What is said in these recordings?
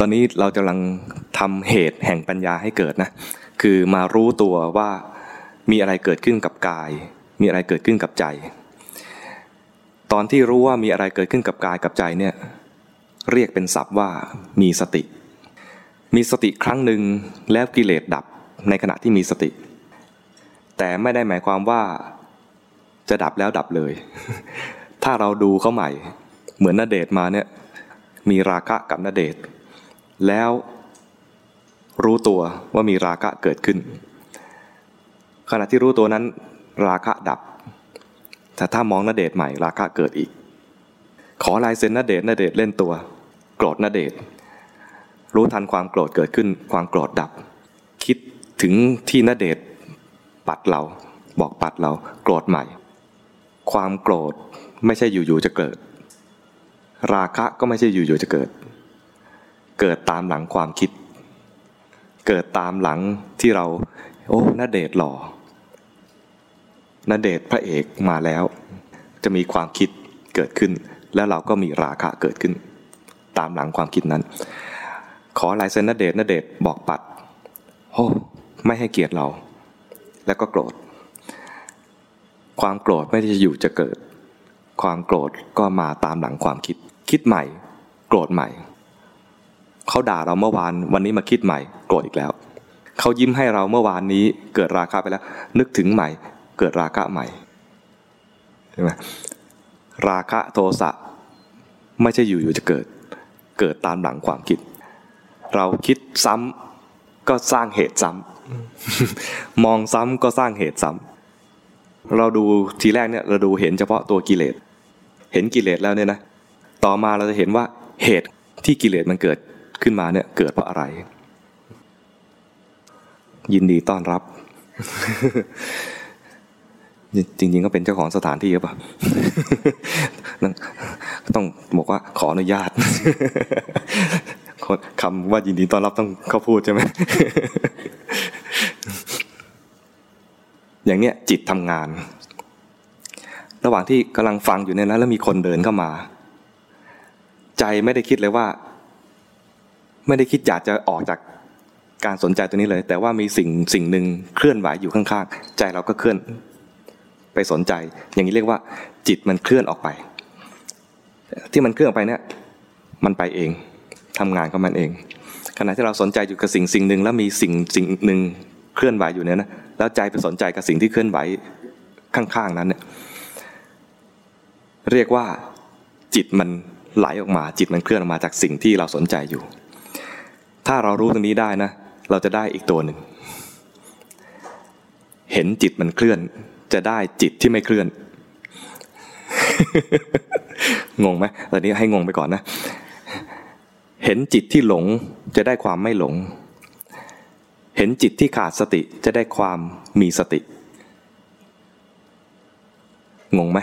ตอนนี้เรากำลังทำเหตุแห่งปัญญาให้เกิดนะคือมารู้ตัวว่ามีอะไรเกิดขึ้นกับกาย มีอะไรเกิดขึ้นกับใจ ตอนที่รู้ว่ามีอะไรเกิดขึ้นกับกายกับใจเนี่ยเรียกเป็นศัพท์ว่ามีสติ มีสติครั้งหนึ่งแล้วกิเลสดับในขณะที่มีสติ แต่ไม่ได้หมายความว่าจะดับแล้วดับเลย ถ้าเราดูเขาใหม่ เหมือนนาเดชมาเนี่ยมีราคะกับนาเดช แล้วรู้ตัวว่ามีราคะเกิดขึ้น ขณะที่รู้ตัวนั้น ราคะดับ แต่ถ้ามองนาเดชใหม่ ราคะเกิดอีก ขอลายเซ็นนาเดชนาเดชเล่นตัว โกรธนาเดชรู้ทันความโกรธเกิดขึ้น ความโกรธดับ คิดถึงที่นาเดชปัดเราบอกปัดเราโกรธใหม่ ความโกรธไม่ใช่อยู่ๆจะเกิด ราคะก็ไม่ใช่อยู่ๆจะเกิด เกิดตามหลังความคิด เกิดตามหลังที่เรา โอ้นาเดชหล่อนาเดชพระเอกมาแล้ว จะมีความคิดเกิดขึ้น แล้วเราก็มีราคะเกิดขึ้น ตามหลังความคิดนั้น ขอลายเซ็นนาเดชนาเดชบอกปัดโอ้ไม่ให้เกียรติเรา แล้วก็โกรธ ความโกรธไม่ได้อยู่จะเกิด ความโกรธก็มาตามหลังความคิด คิดใหม่ โกรธใหม่ เขาด่าเราเมื่อวานวันนี้มาคิดใหม่โกรธอีกแล้ว เขายิ้มให้เราเมื่อวานนี้เกิดราคะไปแล้ว นึกถึงใหม่เกิดราคะใหม่ใช่ไหมราคะโทสะไม่ใช่อยู่ๆจะเกิด เกิดตามหลังความคิด เราคิดซ้ำก็สร้างเหตุซ้ำมองซ้ำก็สร้างเหตุซ้ำเราดูทีแรกเนี่ยเราดูเห็นเฉพาะตัวกิเลส เห็นกิเลสแล้วเนี่ยนะ ต่อมาเราจะเห็นว่าเหตุที่กิเลสมันเกิด ขึ้นมาเนี่ยเกิดเพราะอะไร ยินดีต้อนรับ จริง ๆ ก็เป็นเจ้าของสถานที่หรือเปล่าต้องบอกว่าขออนุญาตคำว่ายินดีต้อนรับต้องเขาพูดใช่ไหมอย่างเนี้ยจิตทำงาน ระหว่างที่กำลังฟังอยู่เนี่ยนะแล้วมีคนเดินเข้ามา ใจไม่ได้คิดเลยว่า ไม่ได้คิดอยากจะออกจากการสนใจตัวนี้เลย แต่ว่ามีสิ่งสิ่งหนึ่งเคลื่อนไหวอยู่ข้างๆ ใจเราก็เคลื่อนไปสนใจ อย่างนี้เรียกว่าจิตมันเคลื่อนออกไป ที่มันเคลื่อนออกไปเนี่ยมันไปเองทำงานของมันเอง ขณะที่เราสนใจอยู่กับสิ่งสิ่งหนึ่งแล้วมีสิ่งสิ่งหนึ่งเคลื่อนไหวอยู่เนี่ยนะแล้วใจไปสนใจกับสิ่งที่เคลื่อนไหวข้างๆนั้นเนี่ยเรียกว่าจิตมันไหลออกมา จิตมันเคลื่อนออกมาจากสิ่งที่เราสนใจอยู่ ถ้าเรารู้ตรงนี้ได้นะ เราจะได้อีกตัวหนึ่ง เห็นจิตมันเคลื่อน จะได้จิตที่ไม่เคลื่อน งงไหมตอนนี้ให้งงไปก่อนนะ เห็นจิตที่หลงจะได้ความไม่หลง เห็นจิตที่ขาดสติจะได้ความมีสติ งงไหม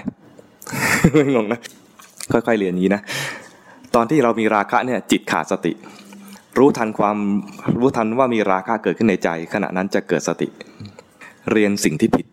ไม่งงนะ ค่อยๆเรียนนี้นะ ตอนที่เรามีราคะเนี่ย จิตขาดสติ รู้ทันความรู้ทันว่ามีราคะเกิดขึ้นในใจ ขณะนั้นจะเกิดสติ เรียนสิ่งที่ผิด